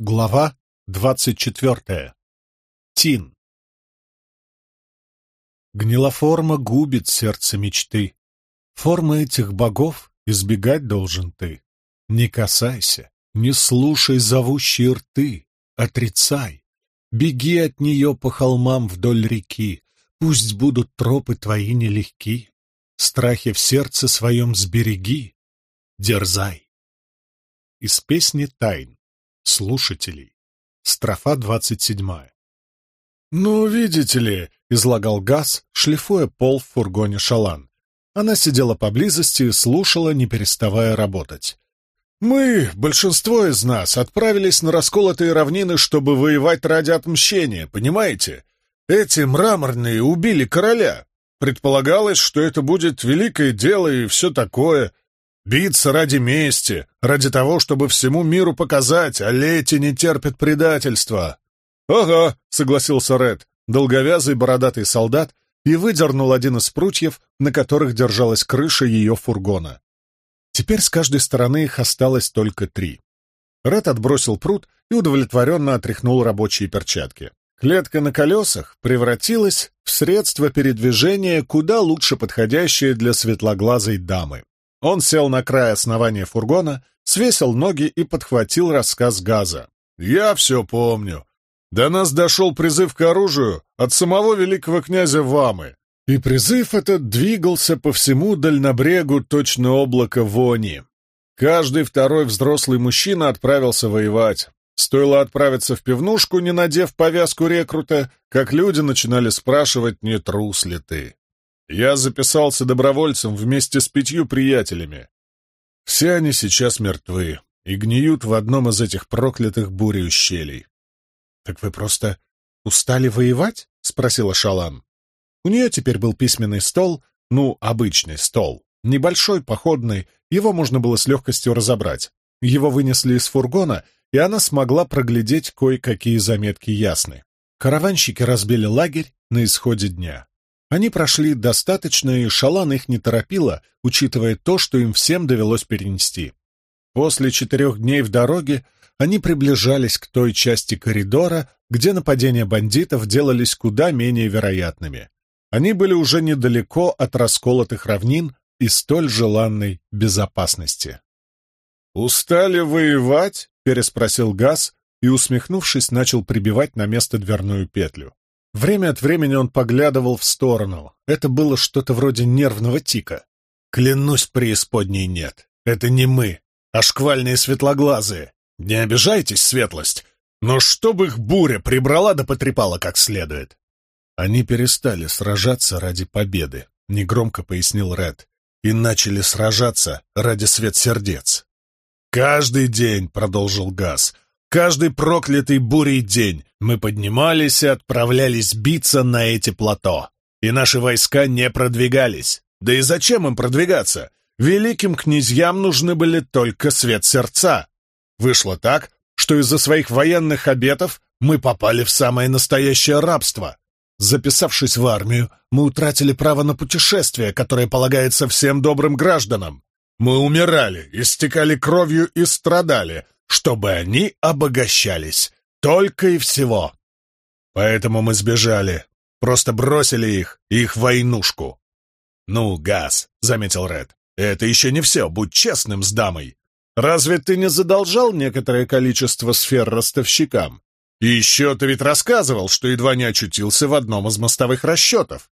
Глава двадцать четвертая. Тин. Гнилоформа губит сердце мечты. Формы этих богов избегать должен ты. Не касайся, не слушай зовущие рты, отрицай. Беги от нее по холмам вдоль реки, пусть будут тропы твои нелегки. Страхи в сердце своем сбереги, дерзай. Из песни «Тайн» слушателей. Строфа двадцать седьмая. «Ну, видите ли», — излагал Газ, шлифуя пол в фургоне шалан. Она сидела поблизости и слушала, не переставая работать. «Мы, большинство из нас, отправились на расколотые равнины, чтобы воевать ради отмщения, понимаете? Эти мраморные убили короля. Предполагалось, что это будет великое дело и все такое. Биться ради мести, ради того, чтобы всему миру показать, а Лети не терпит предательства. «Ага», — согласился Ред, долговязый бородатый солдат, и выдернул один из прутьев, на которых держалась крыша ее фургона. Теперь с каждой стороны их осталось только три. Ред отбросил прут и удовлетворенно отряхнул рабочие перчатки. Клетка на колесах превратилась в средство передвижения, куда лучше подходящее для светлоглазой дамы. Он сел на край основания фургона, свесил ноги и подхватил рассказ Газа. «Я все помню. До нас дошел призыв к оружию от самого великого князя Вамы. И призыв этот двигался по всему дальнобрегу точно облако вони. Каждый второй взрослый мужчина отправился воевать. Стоило отправиться в пивнушку, не надев повязку рекрута, как люди начинали спрашивать, не трус ли ты. Я записался добровольцем вместе с пятью приятелями. Все они сейчас мертвы и гниют в одном из этих проклятых бурей ущелий. — Так вы просто устали воевать? — спросила Шалан. У нее теперь был письменный стол, ну, обычный стол, небольшой, походный, его можно было с легкостью разобрать. Его вынесли из фургона, и она смогла проглядеть кое-какие заметки ясны. Караванщики разбили лагерь на исходе дня. Они прошли достаточно, и Шалан их не торопила, учитывая то, что им всем довелось перенести. После четырех дней в дороге они приближались к той части коридора, где нападения бандитов делались куда менее вероятными. Они были уже недалеко от расколотых равнин и столь желанной безопасности. «Устали воевать?» — переспросил Газ и, усмехнувшись, начал прибивать на место дверную петлю. Время от времени он поглядывал в сторону. Это было что-то вроде нервного тика. «Клянусь, преисподней нет. Это не мы, а шквальные светлоглазые. Не обижайтесь, светлость, но чтобы их буря прибрала да потрепала как следует». Они перестали сражаться ради победы, — негромко пояснил Ред, — и начали сражаться ради свет сердец. «Каждый день», — продолжил Газ, Каждый проклятый бурей день мы поднимались и отправлялись биться на эти плато, и наши войска не продвигались. Да и зачем им продвигаться? Великим князьям нужны были только свет сердца. Вышло так, что из-за своих военных обетов мы попали в самое настоящее рабство. Записавшись в армию, мы утратили право на путешествие, которое полагается всем добрым гражданам. Мы умирали, истекали кровью и страдали, чтобы они обогащались. Только и всего. Поэтому мы сбежали. Просто бросили их их войнушку. «Ну, Газ», — заметил Ред, — «это еще не все, будь честным с дамой. Разве ты не задолжал некоторое количество сфер ростовщикам? И еще ты ведь рассказывал, что едва не очутился в одном из мостовых расчетов.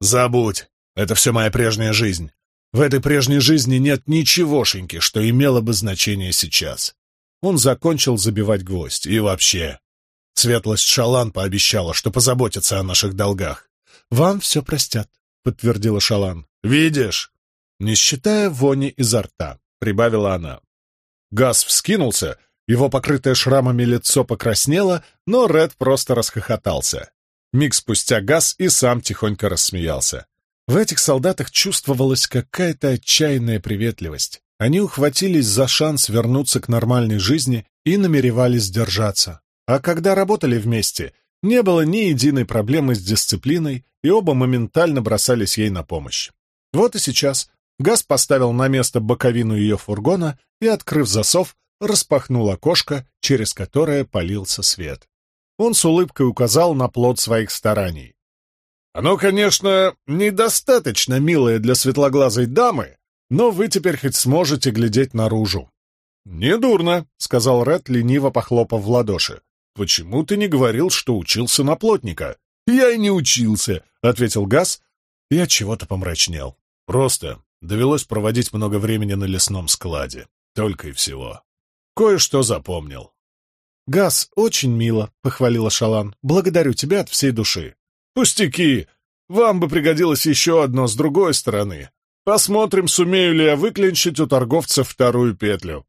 Забудь, это все моя прежняя жизнь. В этой прежней жизни нет ничегошеньки, что имело бы значение сейчас. Он закончил забивать гвоздь. И вообще, светлость Шалан пообещала, что позаботится о наших долгах. «Вам все простят», — подтвердила Шалан. «Видишь?» «Не считая вони изо рта», — прибавила она. Газ вскинулся, его покрытое шрамами лицо покраснело, но Ред просто расхохотался. Миг спустя Газ и сам тихонько рассмеялся. В этих солдатах чувствовалась какая-то отчаянная приветливость. Они ухватились за шанс вернуться к нормальной жизни и намеревались держаться. А когда работали вместе, не было ни единой проблемы с дисциплиной, и оба моментально бросались ей на помощь. Вот и сейчас Газ поставил на место боковину ее фургона и, открыв засов, распахнул окошко, через которое полился свет. Он с улыбкой указал на плод своих стараний. «Оно, конечно, недостаточно милое для светлоглазой дамы, но вы теперь хоть сможете глядеть наружу». «Недурно», — сказал Ред, лениво похлопав в ладоши. «Почему ты не говорил, что учился на плотника?» «Я и не учился», — ответил Газ, от чего-то помрачнел. «Просто довелось проводить много времени на лесном складе. Только и всего. Кое-что запомнил». «Газ, очень мило», — похвалила Шалан. «Благодарю тебя от всей души». «Пустяки! Вам бы пригодилось еще одно с другой стороны. Посмотрим, сумею ли я выклинчить у торговца вторую петлю».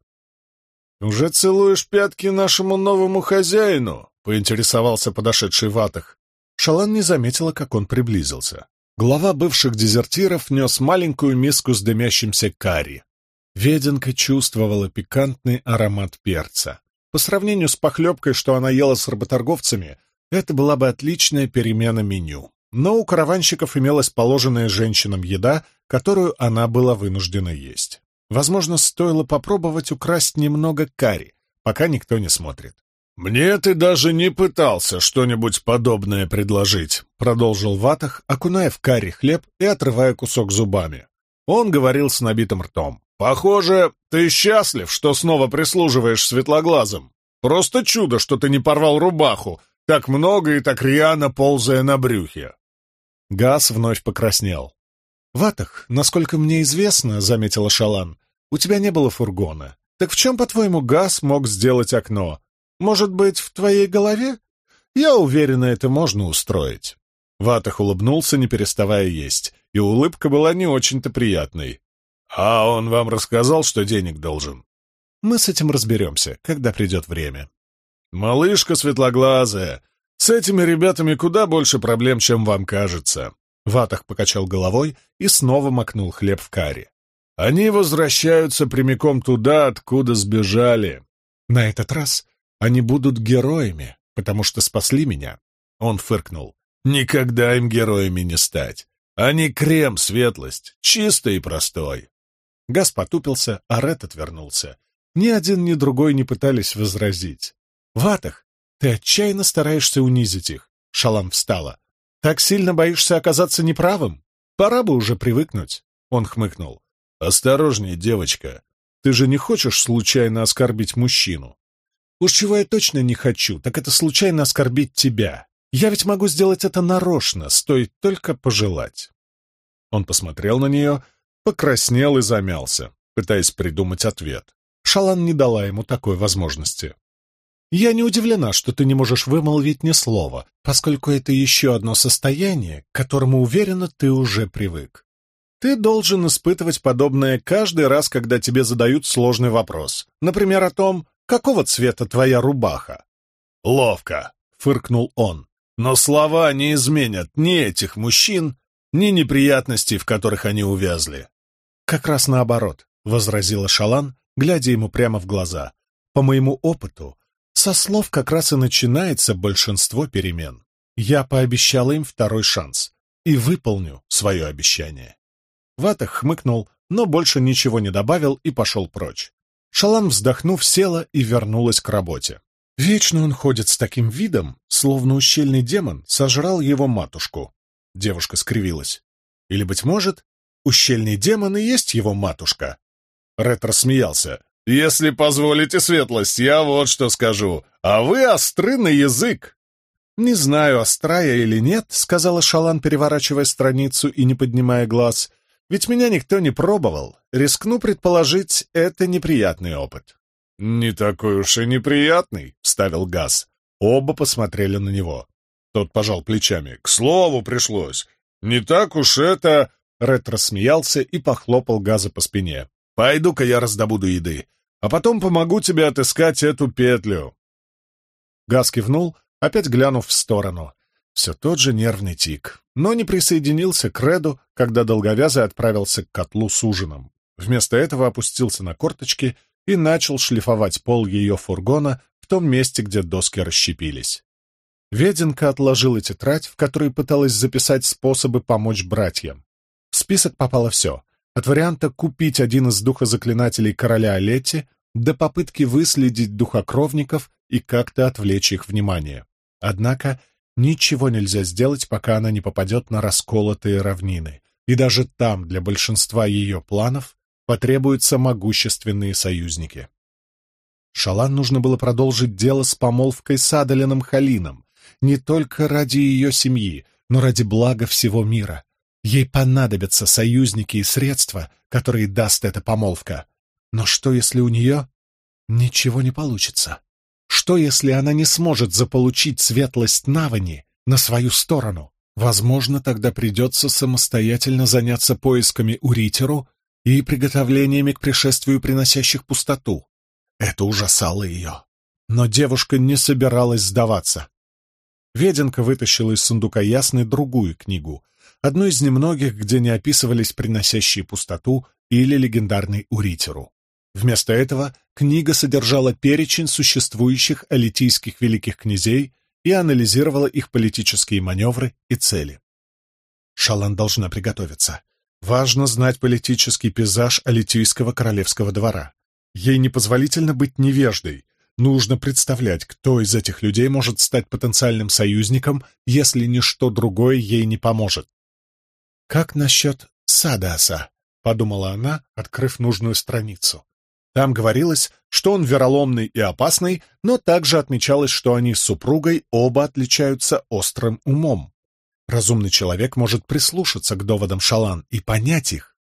«Уже целуешь пятки нашему новому хозяину?» — поинтересовался подошедший Ватах. Шалан не заметила, как он приблизился. Глава бывших дезертиров нес маленькую миску с дымящимся карри. Веденка чувствовала пикантный аромат перца. По сравнению с похлебкой, что она ела с работорговцами, это была бы отличная перемена меню. Но у караванщиков имелась положенная женщинам еда, которую она была вынуждена есть. Возможно, стоило попробовать украсть немного карри, пока никто не смотрит. «Мне ты даже не пытался что-нибудь подобное предложить», — продолжил Ватах, окуная в карри хлеб и отрывая кусок зубами. Он говорил с набитым ртом. «Похоже, ты счастлив, что снова прислуживаешь светлоглазым. Просто чудо, что ты не порвал рубаху, так много и так рьяно ползая на брюхе. Газ вновь покраснел. «Ватах, насколько мне известно, — заметила Шалан, — у тебя не было фургона. Так в чем, по-твоему, Газ мог сделать окно? Может быть, в твоей голове? Я уверена, это можно устроить». Ватах улыбнулся, не переставая есть, и улыбка была не очень-то приятной. «А он вам рассказал, что денег должен?» «Мы с этим разберемся, когда придет время». «Малышка светлоглазая, с этими ребятами куда больше проблем, чем вам кажется». Ватах покачал головой и снова макнул хлеб в карри. «Они возвращаются прямиком туда, откуда сбежали. На этот раз они будут героями, потому что спасли меня». Он фыркнул. «Никогда им героями не стать. Они крем, светлость, чистый и простой». Газ потупился, а Ред отвернулся. Ни один, ни другой не пытались возразить. «Ватах, ты отчаянно стараешься унизить их!» Шалам встала. «Так сильно боишься оказаться неправым? Пора бы уже привыкнуть!» Он хмыкнул. «Осторожней, девочка! Ты же не хочешь случайно оскорбить мужчину?» «Уж чего я точно не хочу, так это случайно оскорбить тебя. Я ведь могу сделать это нарочно, стоит только пожелать». Он посмотрел на нее, покраснел и замялся, пытаясь придумать ответ. Шалан не дала ему такой возможности. Я не удивлена, что ты не можешь вымолвить ни слова, поскольку это еще одно состояние, к которому, уверена, ты уже привык. Ты должен испытывать подобное каждый раз, когда тебе задают сложный вопрос. Например, о том, какого цвета твоя рубаха. «Ловко!» — фыркнул он. «Но слова не изменят ни этих мужчин, ни неприятностей, в которых они увязли». «Как раз наоборот», — возразила Шалан, глядя ему прямо в глаза. «По моему опыту, со слов как раз и начинается большинство перемен. Я пообещала им второй шанс и выполню свое обещание. Ватах хмыкнул, но больше ничего не добавил и пошел прочь. Шалан, вздохнув, села и вернулась к работе. Вечно он ходит с таким видом, словно ущельный демон сожрал его матушку. Девушка скривилась. Или, быть может, ущельный демон и есть его матушка? Ред рассмеялся. «Если позволите светлость, я вот что скажу. А вы остры на язык!» «Не знаю, остра я или нет», — сказала Шалан, переворачивая страницу и не поднимая глаз. «Ведь меня никто не пробовал. Рискну предположить, это неприятный опыт». «Не такой уж и неприятный», — вставил Газ. Оба посмотрели на него. Тот пожал плечами. «К слову пришлось. Не так уж это...» Ред рассмеялся и похлопал Газа по спине. Пойду-ка я раздобуду еды, а потом помогу тебе отыскать эту петлю. Газ кивнул, опять глянув в сторону. Все тот же нервный тик, но не присоединился к Реду, когда долговязый отправился к котлу с ужином. Вместо этого опустился на корточки и начал шлифовать пол ее фургона в том месте, где доски расщепились. Веденка отложила тетрадь, в которой пыталась записать способы помочь братьям. В список попало все от варианта купить один из духозаклинателей короля Олетти, до попытки выследить духокровников и как-то отвлечь их внимание. Однако ничего нельзя сделать, пока она не попадет на расколотые равнины, и даже там для большинства ее планов потребуются могущественные союзники. Шалан нужно было продолжить дело с помолвкой с Адалином Халином, не только ради ее семьи, но ради блага всего мира. Ей понадобятся союзники и средства, которые даст эта помолвка. Но что, если у нее ничего не получится? Что, если она не сможет заполучить светлость Навани на свою сторону? Возможно, тогда придется самостоятельно заняться поисками Уритеру и приготовлениями к пришествию приносящих пустоту. Это ужасало ее. Но девушка не собиралась сдаваться. Веденка вытащила из сундука ясной другую книгу, одну из немногих, где не описывались приносящие пустоту или легендарный Уритеру. Вместо этого книга содержала перечень существующих алитийских великих князей и анализировала их политические маневры и цели. Шалан должна приготовиться. Важно знать политический пейзаж алитийского королевского двора. Ей непозволительно быть невеждой. Нужно представлять, кто из этих людей может стать потенциальным союзником, если ничто другое ей не поможет. «Как насчет Садаса?» — подумала она, открыв нужную страницу. Там говорилось, что он вероломный и опасный, но также отмечалось, что они с супругой оба отличаются острым умом. Разумный человек может прислушаться к доводам Шалан и понять их.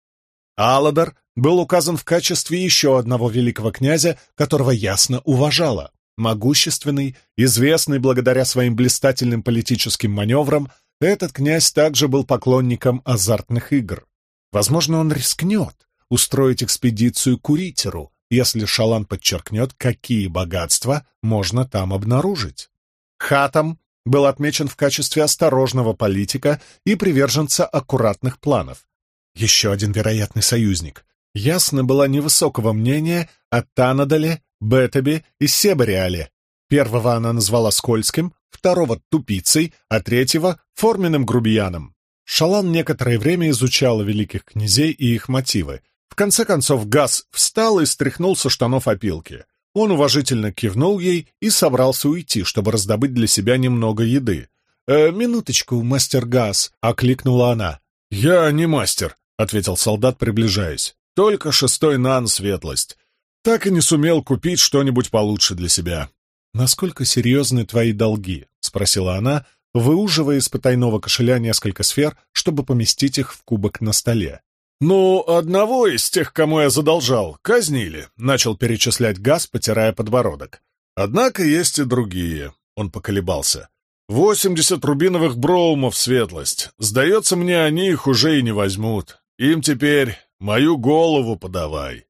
Аладар был указан в качестве еще одного великого князя, которого ясно уважала. Могущественный, известный благодаря своим блистательным политическим маневрам, этот князь также был поклонником азартных игр. Возможно, он рискнет устроить экспедицию к Уритеру, если Шалан подчеркнет, какие богатства можно там обнаружить. Хатам был отмечен в качестве осторожного политика и приверженца аккуратных планов. Еще один вероятный союзник. Ясно была невысокого мнения о Танадале, Бетабе и Себариале. Первого она назвала скользким, второго — тупицей, а третьего — форменным грубияном. Шалан некоторое время изучала великих князей и их мотивы, в конце концов Газ встал и стряхнул со штанов опилки. Он уважительно кивнул ей и собрался уйти, чтобы раздобыть для себя немного еды. «Э, «Минуточку, мастер Газ», — окликнула она. «Я не мастер», — ответил солдат, приближаясь. «Только шестой нан светлость. Так и не сумел купить что-нибудь получше для себя». «Насколько серьезны твои долги?» — спросила она, выуживая из потайного кошеля несколько сфер, чтобы поместить их в кубок на столе. «Ну, одного из тех, кому я задолжал, казнили», — начал перечислять Газ, потирая подбородок. «Однако есть и другие», — он поколебался. «Восемьдесят рубиновых броумов, светлость. Сдается мне, они их уже и не возьмут. Им теперь мою голову подавай».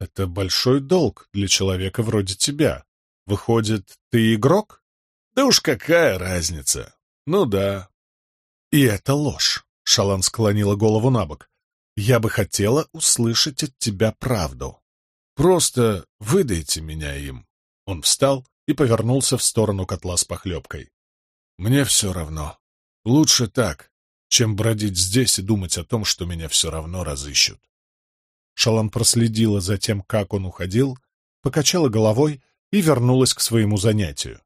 «Это большой долг для человека вроде тебя. Выходит, ты игрок?» «Да уж какая разница? Ну да». «И это ложь», — Шалан склонила голову на бок. Я бы хотела услышать от тебя правду. Просто выдайте меня им. Он встал и повернулся в сторону котла с похлебкой. Мне все равно. Лучше так, чем бродить здесь и думать о том, что меня все равно разыщут. Шалан проследила за тем, как он уходил, покачала головой и вернулась к своему занятию.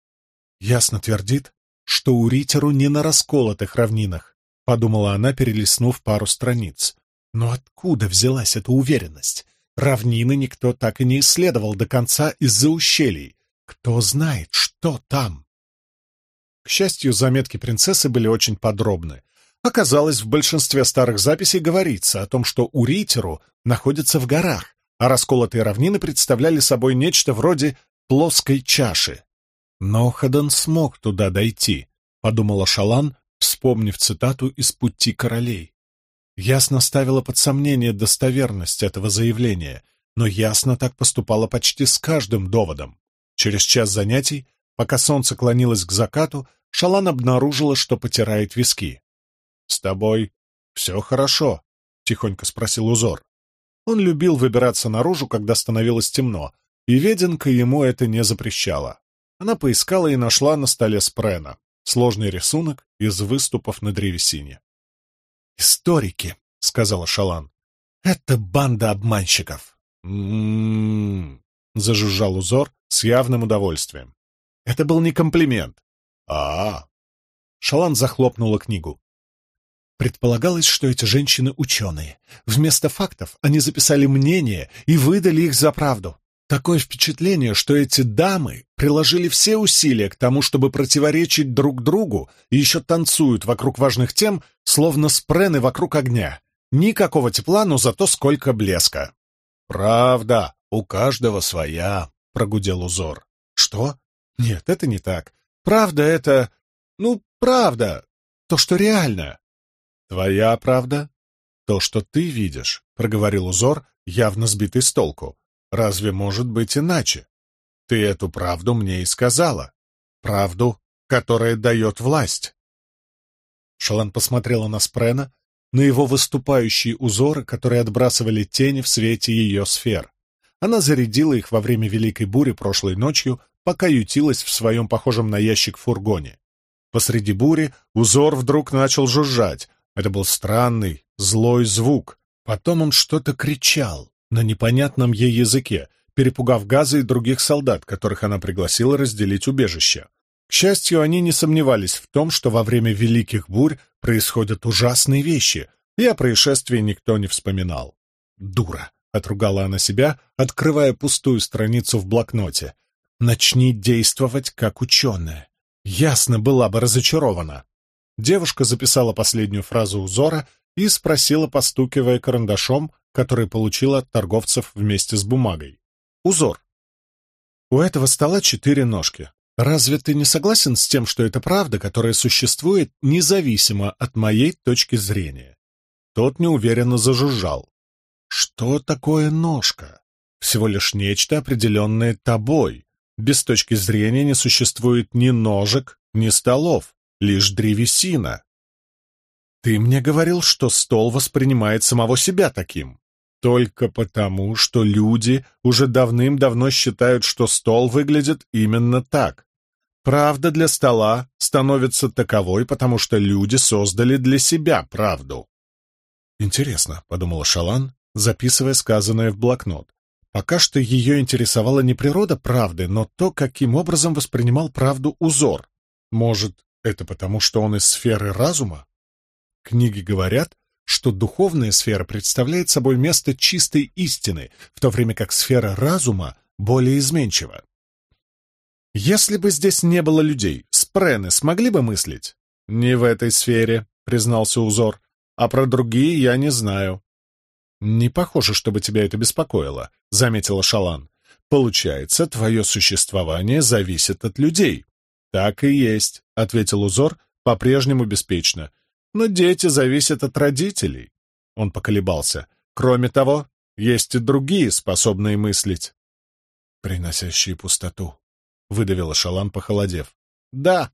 Ясно твердит, что у Ритеру не на расколотых равнинах, подумала она, перелистнув пару страниц. Но откуда взялась эта уверенность? Равнины никто так и не исследовал до конца из-за ущелий. Кто знает, что там? К счастью, заметки принцессы были очень подробны. Оказалось, в большинстве старых записей говорится о том, что Уритеру находится в горах, а расколотые равнины представляли собой нечто вроде плоской чаши. Но Хадан смог туда дойти, — подумала Шалан, вспомнив цитату из «Пути королей». Ясно ставила под сомнение достоверность этого заявления, но ясно так поступала почти с каждым доводом. Через час занятий, пока солнце клонилось к закату, Шалан обнаружила, что потирает виски. «С тобой все хорошо?» — тихонько спросил узор. Он любил выбираться наружу, когда становилось темно, и Веденка ему это не запрещала. Она поискала и нашла на столе спрена сложный рисунок из выступов на древесине. «Историки», — сказала Шалан. «Это банда обманщиков». «М-м-м», — зажужжал узор с явным удовольствием. «Это был не комплимент». А, -а, Шалан захлопнула книгу. Предполагалось, что эти женщины ученые. Вместо фактов они записали мнения и выдали их за правду. Такое впечатление, что эти дамы приложили все усилия к тому, чтобы противоречить друг другу и еще танцуют вокруг важных тем, словно спрены вокруг огня. Никакого тепла, но зато сколько блеска. «Правда, у каждого своя», — прогудел узор. «Что? Нет, это не так. Правда — это... Ну, правда. То, что реально». «Твоя правда? То, что ты видишь», — проговорил узор, явно сбитый с толку. Разве может быть иначе? Ты эту правду мне и сказала. Правду, которая дает власть. Шалан посмотрела на Спрена, на его выступающие узоры, которые отбрасывали тени в свете ее сфер. Она зарядила их во время Великой Бури прошлой ночью, пока ютилась в своем похожем на ящик фургоне. Посреди бури узор вдруг начал жужжать. Это был странный, злой звук. Потом он что-то кричал на непонятном ей языке, перепугав Газа и других солдат, которых она пригласила разделить убежище. К счастью, они не сомневались в том, что во время великих бурь происходят ужасные вещи, и о происшествии никто не вспоминал. «Дура!» — отругала она себя, открывая пустую страницу в блокноте. «Начни действовать как ученая. Ясно была бы разочарована». Девушка записала последнюю фразу узора и спросила, постукивая карандашом, который получила от торговцев вместе с бумагой. Узор. У этого стола четыре ножки. Разве ты не согласен с тем, что это правда, которая существует независимо от моей точки зрения? Тот неуверенно зажужжал. Что такое ножка? Всего лишь нечто, определенное тобой. Без точки зрения не существует ни ножек, ни столов, лишь древесина. Ты мне говорил, что стол воспринимает самого себя таким. Только потому, что люди уже давным-давно считают, что стол выглядит именно так. Правда для стола становится таковой, потому что люди создали для себя правду. «Интересно», — подумала Шалан, записывая сказанное в блокнот. Пока что ее интересовала не природа правды, но то, каким образом воспринимал правду узор. Может, это потому, что он из сферы разума? Книги говорят, что духовная сфера представляет собой место чистой истины, в то время как сфера разума более изменчива. Если бы здесь не было людей, спрены смогли бы мыслить? Не в этой сфере, признался узор, а про другие я не знаю. Не похоже, чтобы тебя это беспокоило, заметила Шалан. Получается, твое существование зависит от людей. Так и есть, ответил узор, по-прежнему беспечно. Но дети зависят от родителей. Он поколебался. Кроме того, есть и другие, способные мыслить. Приносящие пустоту. Выдавила Шалан, похолодев. Да.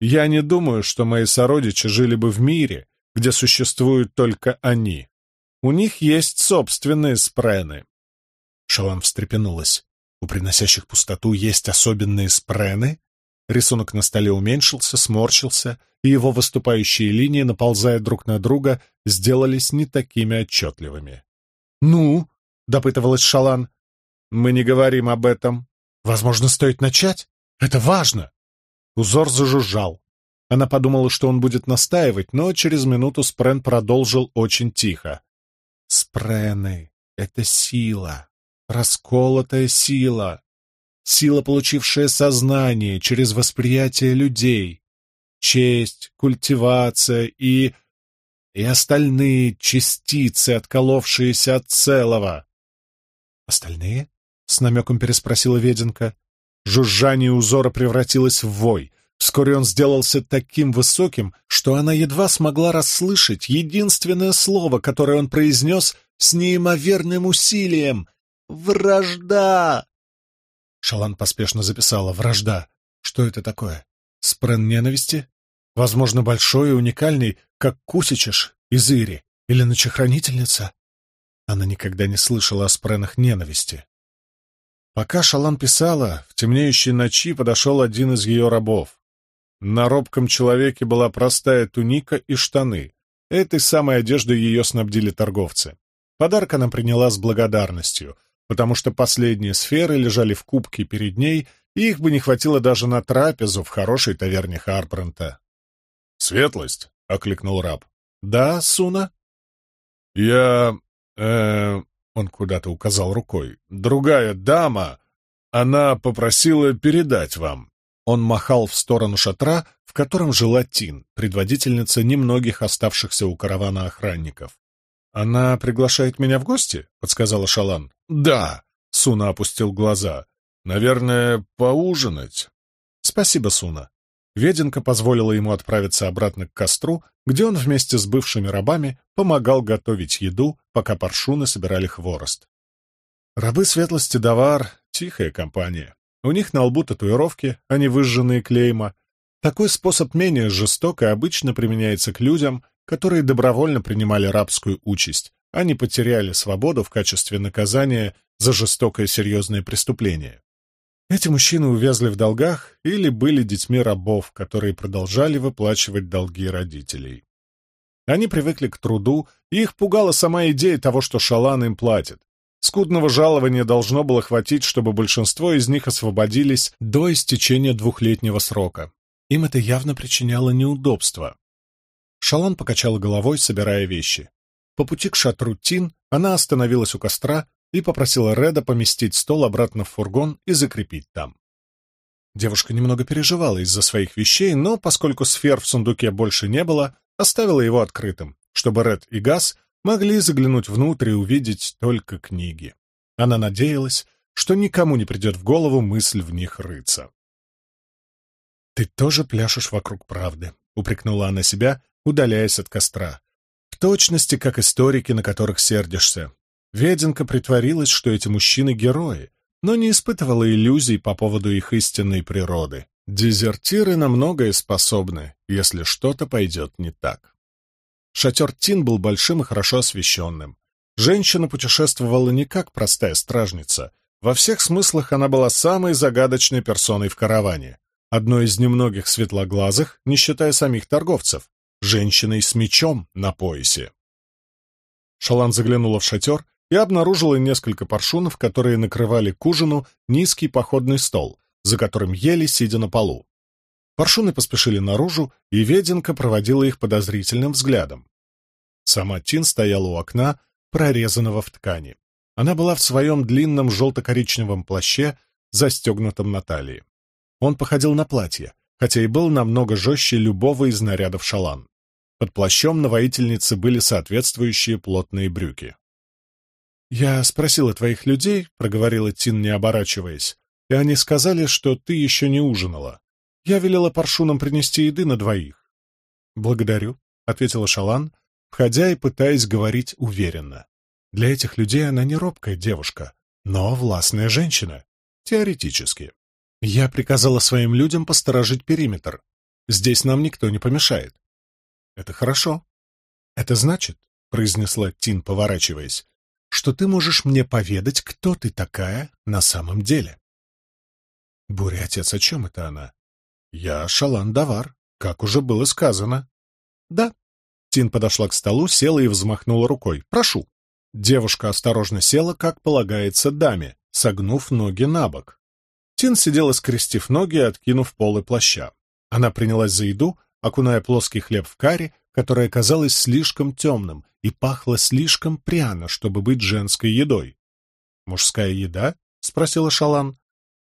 Я не думаю, что мои сородичи жили бы в мире, где существуют только они. У них есть собственные спрены. Шалан встрепенулась. У приносящих пустоту есть особенные спрены? Рисунок на столе уменьшился, сморщился, и его выступающие линии, наползая друг на друга, сделались не такими отчетливыми. «Ну?» — допытывалась Шалан. «Мы не говорим об этом. Возможно, стоит начать? Это важно!» Узор зажужжал. Она подумала, что он будет настаивать, но через минуту Спрен продолжил очень тихо. «Спрены — это сила, расколотая сила, сила, получившая сознание через восприятие людей, честь, культивация и... и остальные частицы, отколовшиеся от целого. «Остальные?» — с намеком переспросила Веденка. Жужжание узора превратилось в вой. Вскоре он сделался таким высоким, что она едва смогла расслышать единственное слово, которое он произнес с неимоверным усилием — «Вражда!» Шалан поспешно записала «Вражда». Что это такое? Спрен ненависти? Возможно, большой и уникальный, как Кусичеш из Ири или Ночехранительница? Она никогда не слышала о спренах ненависти. Пока Шалан писала, в темнеющей ночи подошел один из ее рабов. На робком человеке была простая туника и штаны. Этой самой одеждой ее снабдили торговцы. Подарок она приняла с благодарностью — потому что последние сферы лежали в кубке перед ней, и их бы не хватило даже на трапезу в хорошей таверне Харбрента. «Светлость!» — окликнул раб. «Да, Суна?» «Я... э он куда-то указал рукой. «Другая дама, она попросила передать вам». Он махал в сторону шатра, в котором жила Тин, предводительница немногих оставшихся у каравана охранников. «Она приглашает меня в гости?» — подсказала Шалан. «Да», — Суна опустил глаза. «Наверное, поужинать». «Спасибо, Суна». Веденка позволила ему отправиться обратно к костру, где он вместе с бывшими рабами помогал готовить еду, пока паршуны собирали хворост. Рабы светлости Давар — тихая компания. У них на лбу татуировки, а не выжженные клейма. Такой способ менее жесток и обычно применяется к людям, которые добровольно принимали рабскую участь, а не потеряли свободу в качестве наказания за жестокое серьезное преступление. Эти мужчины увязли в долгах или были детьми рабов, которые продолжали выплачивать долги родителей. Они привыкли к труду, и их пугала сама идея того, что Шалан им платит. Скудного жалования должно было хватить, чтобы большинство из них освободились до истечения двухлетнего срока. Им это явно причиняло неудобства. Шалан покачала головой, собирая вещи. По пути к шатру Тин она остановилась у костра и попросила Реда поместить стол обратно в фургон и закрепить там. Девушка немного переживала из-за своих вещей, но, поскольку сфер в сундуке больше не было, оставила его открытым, чтобы Ред и Газ могли заглянуть внутрь и увидеть только книги. Она надеялась, что никому не придет в голову мысль в них рыться. «Ты тоже пляшешь вокруг правды», — упрекнула она себя, удаляясь от костра. «В точности, как историки, на которых сердишься. Веденка притворилась, что эти мужчины — герои, но не испытывала иллюзий по поводу их истинной природы. Дезертиры на многое способны, если что-то пойдет не так. Шатер Тин был большим и хорошо освещенным. Женщина путешествовала не как простая стражница. Во всех смыслах она была самой загадочной персоной в караване. Одной из немногих светлоглазых, не считая самих торговцев, женщиной с мечом на поясе. Шалан заглянула в шатер и обнаружила несколько паршунов, которые накрывали к ужину низкий походный стол, за которым ели, сидя на полу. Паршуны поспешили наружу, и Веденка проводила их подозрительным взглядом. Сама Тин стояла у окна, прорезанного в ткани. Она была в своем длинном желто-коричневом плаще, застегнутом на талии. Он походил на платье, хотя и был намного жестче любого из нарядов шалан. Под плащом на воительнице были соответствующие плотные брюки. «Я спросила твоих людей», — проговорила Тин, не оборачиваясь, «и они сказали, что ты еще не ужинала. Я велела паршунам принести еды на двоих». «Благодарю», — ответила Шалан, входя и пытаясь говорить уверенно. «Для этих людей она не робкая девушка, но властная женщина. Теоретически. Я приказала своим людям посторожить периметр. Здесь нам никто не помешает». «Это хорошо. Это значит, — произнесла Тин, поворачиваясь, что ты можешь мне поведать, кто ты такая на самом деле. Буря, отец, о чем это она? Я Шалан Давар, как уже было сказано. Да. Тин подошла к столу, села и взмахнула рукой. Прошу. Девушка осторожно села, как полагается даме, согнув ноги на бок. Тин сидела, скрестив ноги и откинув полы плаща. Она принялась за еду, окуная плоский хлеб в карри, которое казалось слишком темным и пахло слишком пряно, чтобы быть женской едой. «Мужская еда?» — спросила Шалан.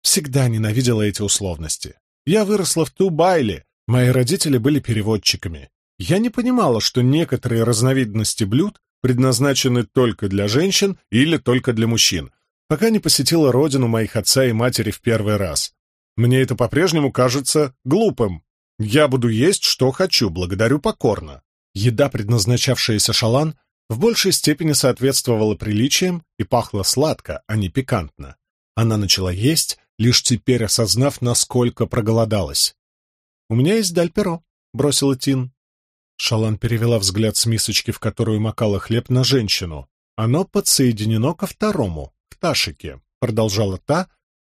«Всегда ненавидела эти условности. Я выросла в Тубайле, мои родители были переводчиками. Я не понимала, что некоторые разновидности блюд предназначены только для женщин или только для мужчин, пока не посетила родину моих отца и матери в первый раз. Мне это по-прежнему кажется глупым. Я буду есть, что хочу, благодарю покорно. Еда, предназначавшаяся шалан, в большей степени соответствовала приличиям и пахла сладко, а не пикантно. Она начала есть, лишь теперь осознав, насколько проголодалась. «У меня есть дальперо», — бросила Тин. Шалан перевела взгляд с мисочки, в которую макала хлеб, на женщину. «Оно подсоединено ко второму, в Ташике», — продолжала та,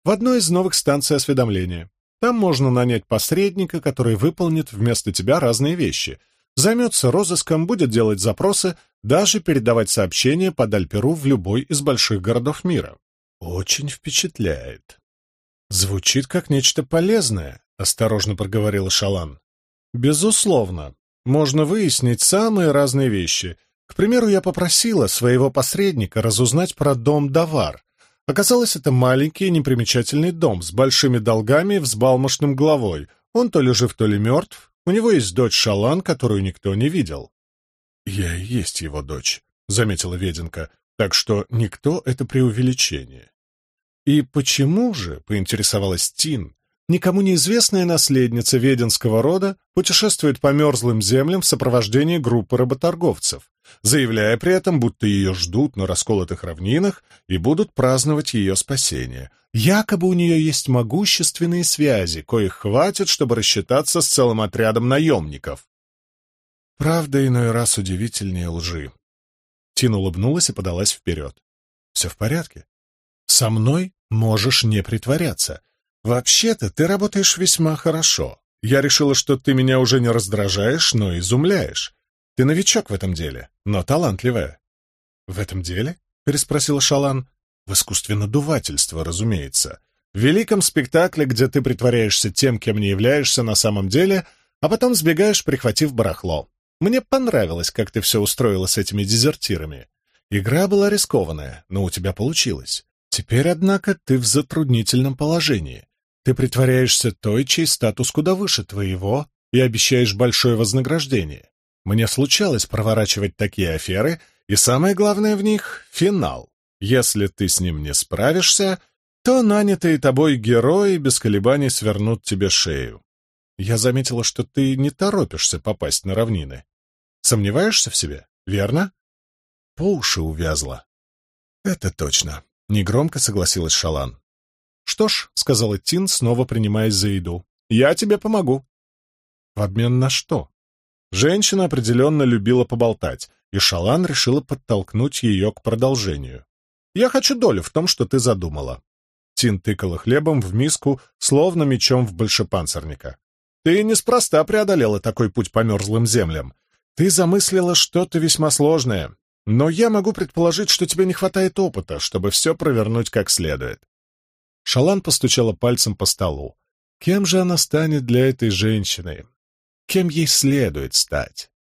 в одной из новых станций осведомления. Там можно нанять посредника, который выполнит вместо тебя разные вещи. Займется розыском, будет делать запросы, даже передавать сообщения по Дальперу в любой из больших городов мира. очень впечатляет. Звучит как нечто полезное, осторожно проговорила Шалан. Безусловно, можно выяснить самые разные вещи. К примеру, я попросила своего посредника разузнать про дом Давар. Оказалось, это маленький непримечательный дом с большими долгами и взбалмошным главой. Он то ли жив, то ли мертв. У него есть дочь Шалан, которую никто не видел. «Я и есть его дочь», — заметила Веденка, так что никто — это преувеличение. «И почему же, — поинтересовалась Тин, — никому неизвестная наследница веденского рода путешествует по мерзлым землям в сопровождении группы работорговцев, заявляя при этом, будто ее ждут на расколотых равнинах и будут праздновать ее спасение. Якобы у нее есть могущественные связи, коих хватит, чтобы рассчитаться с целым отрядом наемников. Правда, иной раз удивительнее лжи. Тин улыбнулась и подалась вперед. «Все в порядке. Со мной можешь не притворяться. Вообще-то ты работаешь весьма хорошо. Я решила, что ты меня уже не раздражаешь, но изумляешь. Ты новичок в этом деле, но талантливая». «В этом деле?» — переспросила Шалан. «В искусственно-дувательство, разумеется. В великом спектакле, где ты притворяешься тем, кем не являешься на самом деле, а потом сбегаешь, прихватив барахло. Мне понравилось, как ты все устроила с этими дезертирами. Игра была рискованная, но у тебя получилось. Теперь, однако, ты в затруднительном положении. Ты притворяешься той, чей статус куда выше твоего, и обещаешь большое вознаграждение. Мне случалось проворачивать такие аферы, и самое главное в них — финал. Если ты с ним не справишься, то нанятые тобой герои без колебаний свернут тебе шею. Я заметила, что ты не торопишься попасть на равнины. Сомневаешься в себе, верно? По уши увязла. Это точно. Негромко согласилась Шалан. Что ж, сказала Тин, снова принимаясь за еду. Я тебе помогу. В обмен на что? Женщина определенно любила поболтать, и Шалан решила подтолкнуть ее к продолжению. «Я хочу долю в том, что ты задумала». Тин тыкала хлебом в миску, словно мечом в большепанцирника. Ты неспроста преодолела такой путь по мерзлым землям. Ты замыслила что-то весьма сложное, но я могу предположить, что тебе не хватает опыта, чтобы все провернуть как следует. Шалан постучала пальцем по столу. Кем же она станет для этой женщины? Кем ей следует стать?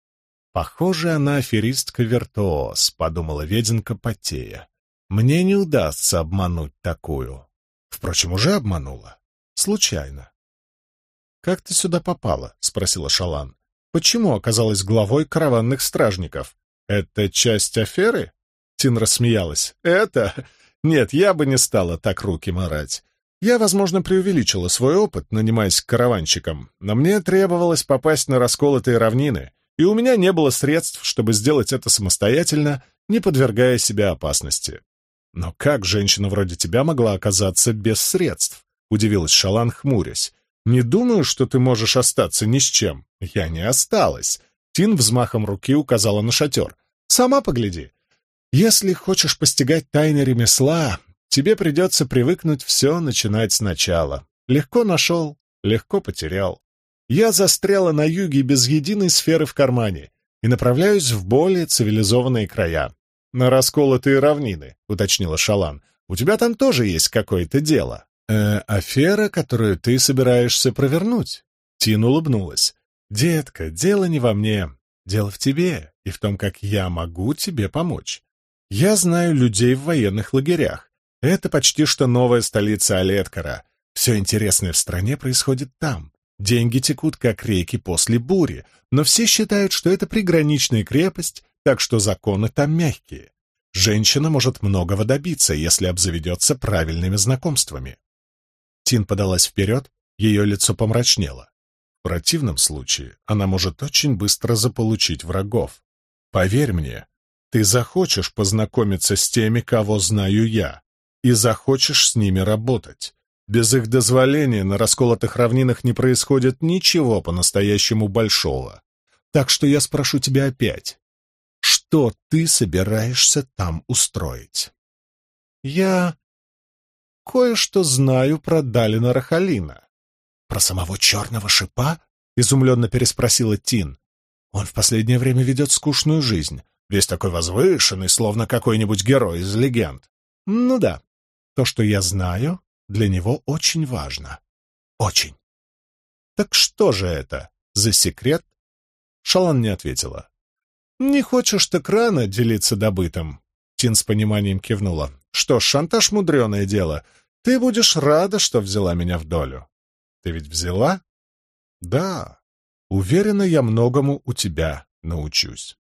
Похоже, она аферистка-виртуоз, подумала веденка потея. Мне не удастся обмануть такую. Впрочем, уже обманула. Случайно. «Как ты сюда попала?» — спросила Шалан. «Почему оказалась главой караванных стражников? Это часть аферы?» Тин рассмеялась. «Это? Нет, я бы не стала так руки марать. Я, возможно, преувеличила свой опыт, нанимаясь караванщиком, но мне требовалось попасть на расколотые равнины, и у меня не было средств, чтобы сделать это самостоятельно, не подвергая себя опасности. Но как женщина вроде тебя могла оказаться без средств? Удивилась Шалан, хмурясь. Не думаю, что ты можешь остаться ни с чем. Я не осталась. Тин взмахом руки указала на шатер. Сама погляди. Если хочешь постигать тайны ремесла, тебе придется привыкнуть все начинать сначала. Легко нашел, легко потерял. Я застряла на юге без единой сферы в кармане и направляюсь в более цивилизованные края. На расколотые равнины, уточнила Шалан. У тебя там тоже есть какое-то дело. «Э, афера, которую ты собираешься провернуть?» Тин улыбнулась. «Детка, дело не во мне. Дело в тебе и в том, как я могу тебе помочь. Я знаю людей в военных лагерях. Это почти что новая столица Олеткара. Все интересное в стране происходит там. Деньги текут, как реки после бури, но все считают, что это приграничная крепость, так что законы там мягкие. Женщина может многого добиться, если обзаведется правильными знакомствами. Тин подалась вперед, ее лицо помрачнело. В противном случае она может очень быстро заполучить врагов. Поверь мне, ты захочешь познакомиться с теми, кого знаю я, и захочешь с ними работать. Без их дозволения на расколотых равнинах не происходит ничего по-настоящему большого. Так что я спрошу тебя опять, что ты собираешься там устроить? Я кое-что знаю про Далина Рахалина. «Про самого черного шипа?» — изумленно переспросила Тин. «Он в последнее время ведет скучную жизнь, весь такой возвышенный, словно какой-нибудь герой из легенд». «Ну да. То, что я знаю, для него очень важно. Очень. Так что же это за секрет? Шалан не ответила. «Не хочешь так рано делиться добытым?» Тин с пониманием кивнула. «Что ж, шантаж — мудреное дело. Ты будешь рада, что взяла меня в долю. Ты ведь взяла?» «Да. Уверена, я многому у тебя научусь».